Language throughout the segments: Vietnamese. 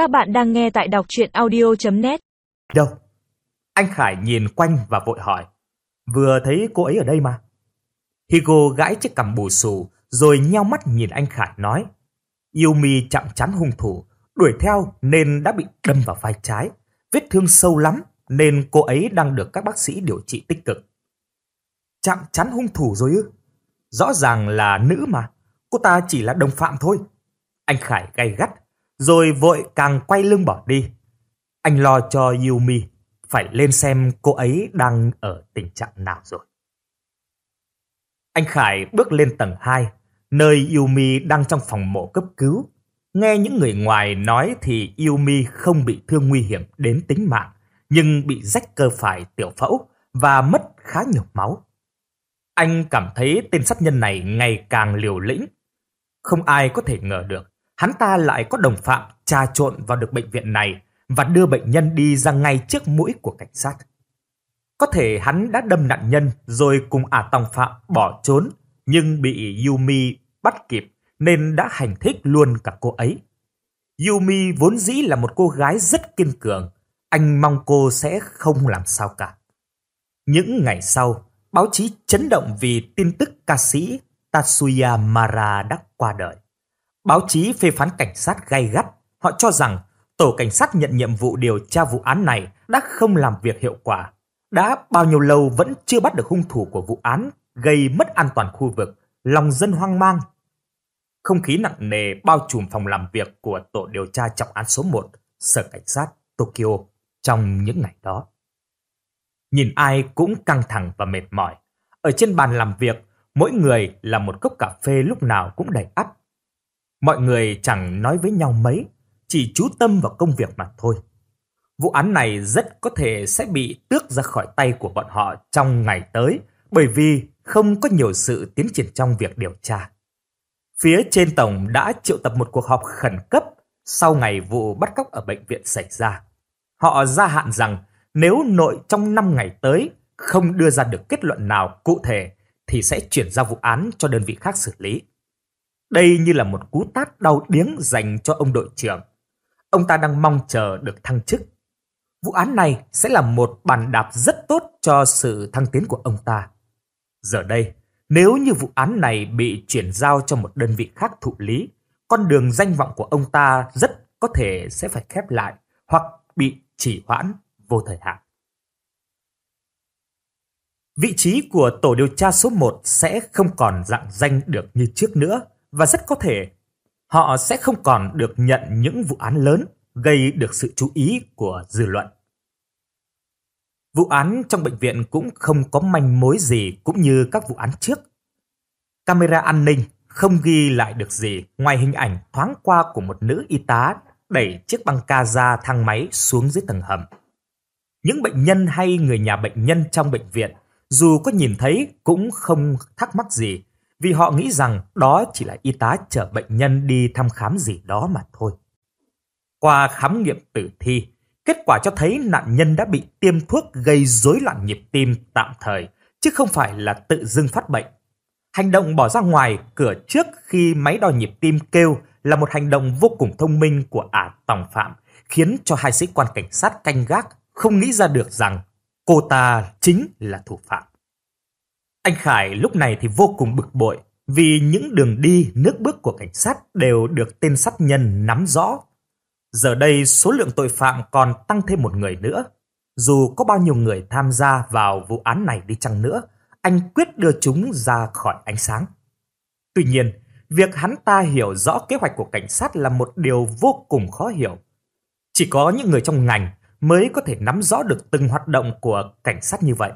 Các bạn đang nghe tại đọc chuyện audio.net Đâu? Anh Khải nhìn quanh và vội hỏi. Vừa thấy cô ấy ở đây mà. Higo gãi chiếc cằm bù xù rồi nheo mắt nhìn anh Khải nói. Yumi chạm chắn hung thủ, đuổi theo nên đã bị đâm vào vai trái. Vết thương sâu lắm nên cô ấy đang được các bác sĩ điều trị tích cực. Chạm chắn hung thủ rồi ư? Rõ ràng là nữ mà, cô ta chỉ là đồng phạm thôi. Anh Khải gay gắt, rồi vội càng quay lưng bỏ đi. Anh lo cho Yumi, phải lên xem cô ấy đang ở tình trạng nào rồi. Anh Khải bước lên tầng 2, nơi Yumi đang trong phòng mổ cấp cứu. Nghe những người ngoài nói thì Yumi không bị thương nguy hiểm đến tính mạng, nhưng bị rách cơ phải tiểu phẫu và mất khá nhiều máu. Anh cảm thấy tên sát nhân này ngày càng liều lĩnh. Không ai có thể ngờ được, hắn ta lại có đồng phạm trà trộn vào được bệnh viện này và đưa bệnh nhân đi ra ngay trước mũi của cảnh sát. Có thể hắn đã đâm nạn nhân rồi cùng ả tòng phạm bỏ trốn, nhưng bị Yumi bắt kịp nên đã hành thích luôn cả cô ấy. Yumi vốn dĩ là một cô gái rất kiên cường, anh mong cô sẽ không làm sao cả. Những ngày sau, báo chí chấn động vì tin tức ca sĩ Tatsuya Mara đã qua đời. Báo chí phê phán cảnh sát gay gắt, họ cho rằng tổ cảnh sát nhận nhiệm vụ điều tra vụ án này đã không làm việc hiệu quả. Đã bao nhiêu lâu vẫn chưa bắt được hung thủ của vụ án gây mất an toàn khu vực, lòng dân hoang mang. Không khí nặng nề bao trùm phòng làm việc của tổ điều tra trọng án số 1, Sở Cảnh sát Tokyo trong những ngày đó. Nhìn ai cũng căng thẳng và mệt mỏi. Ở trên bàn làm việc, mỗi người là một cốc cà phê lúc nào cũng đầy ắp. Mọi người chẳng nói với nhau mấy, chỉ chú tâm vào công việc mà thôi. Vụ án này rất có thể sẽ bị tước ra khỏi tay của bọn họ trong ngày tới bởi vì không có nhiều sự tiến triển trong việc điều tra. Phía trên tổng đã triệu tập một cuộc họp khẩn cấp sau ngày vụ bắt cóc ở bệnh viện xảy ra. Họ gia hạn rằng nếu nội trong 5 ngày tới không đưa ra được kết luận nào cụ thể thì sẽ chuyển giao vụ án cho đơn vị khác xử lý. Đây như là một cú tát đau điếng dành cho ông đội trưởng. Ông ta đang mong chờ được thăng chức. Vụ án này sẽ là một bàn đạp rất tốt cho sự thăng tiến của ông ta. Giờ đây, nếu như vụ án này bị chuyển giao cho một đơn vị khác thụ lý, con đường danh vọng của ông ta rất có thể sẽ phải khép lại hoặc bị chỉ hoãn vô thời hạn. Vị trí của tổ điều tra số 1 sẽ không còn dạng danh được như trước nữa và rất có thể họ sẽ không còn được nhận những vụ án lớn gây được sự chú ý của dư luận. Vụ án trong bệnh viện cũng không có manh mối gì cũng như các vụ án trước. Camera an ninh không ghi lại được gì ngoài hình ảnh thoáng qua của một nữ y tá đẩy chiếc băng ca ra thang máy xuống dưới tầng hầm. Những bệnh nhân hay người nhà bệnh nhân trong bệnh viện dù có nhìn thấy cũng không thắc mắc gì vì họ nghĩ rằng đó chỉ là y tá chở bệnh nhân đi thăm khám gì đó mà thôi. Qua khám nghiệm tử thi, kết quả cho thấy nạn nhân đã bị tiêm thuốc gây rối loạn nhịp tim tạm thời, chứ không phải là tự dưng phát bệnh. Hành động bỏ ra ngoài cửa trước khi máy đo nhịp tim kêu là một hành động vô cùng thông minh của ả tòng phạm, khiến cho hai sĩ quan cảnh sát canh gác không nghĩ ra được rằng cô ta chính là thủ phạm. Anh Khải lúc này thì vô cùng bực bội vì những đường đi, nước bước của cảnh sát đều được tên sát nhân nắm rõ. Giờ đây số lượng tội phạm còn tăng thêm một người nữa. Dù có bao nhiêu người tham gia vào vụ án này đi chăng nữa, anh quyết đưa chúng ra khỏi ánh sáng. Tuy nhiên, việc hắn ta hiểu rõ kế hoạch của cảnh sát là một điều vô cùng khó hiểu. Chỉ có những người trong ngành mới có thể nắm rõ được từng hoạt động của cảnh sát như vậy.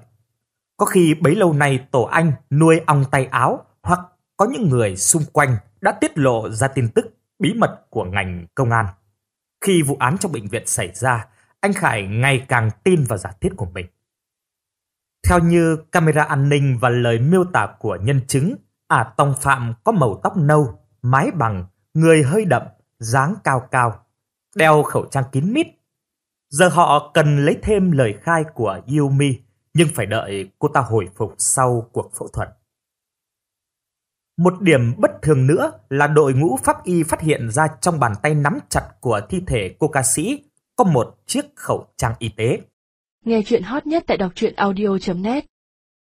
Có khi bấy lâu nay tổ anh nuôi ong tay áo hoặc có những người xung quanh đã tiết lộ ra tin tức bí mật của ngành công an. Khi vụ án trong bệnh viện xảy ra, anh Khải ngày càng tin vào giả thiết của mình. Theo như camera an ninh và lời miêu tả của nhân chứng, ả tòng phạm có màu tóc nâu, mái bằng, người hơi đậm, dáng cao cao, đeo khẩu trang kín mít. Giờ họ cần lấy thêm lời khai của Yumi, nhưng phải đợi cô ta hồi phục sau cuộc phẫu thuật. Một điểm bất thường nữa là đội ngũ pháp y phát hiện ra trong bàn tay nắm chặt của thi thể cô ca sĩ có một chiếc khẩu trang y tế. Nghe chuyện hot nhất tại đọc truyện audio.net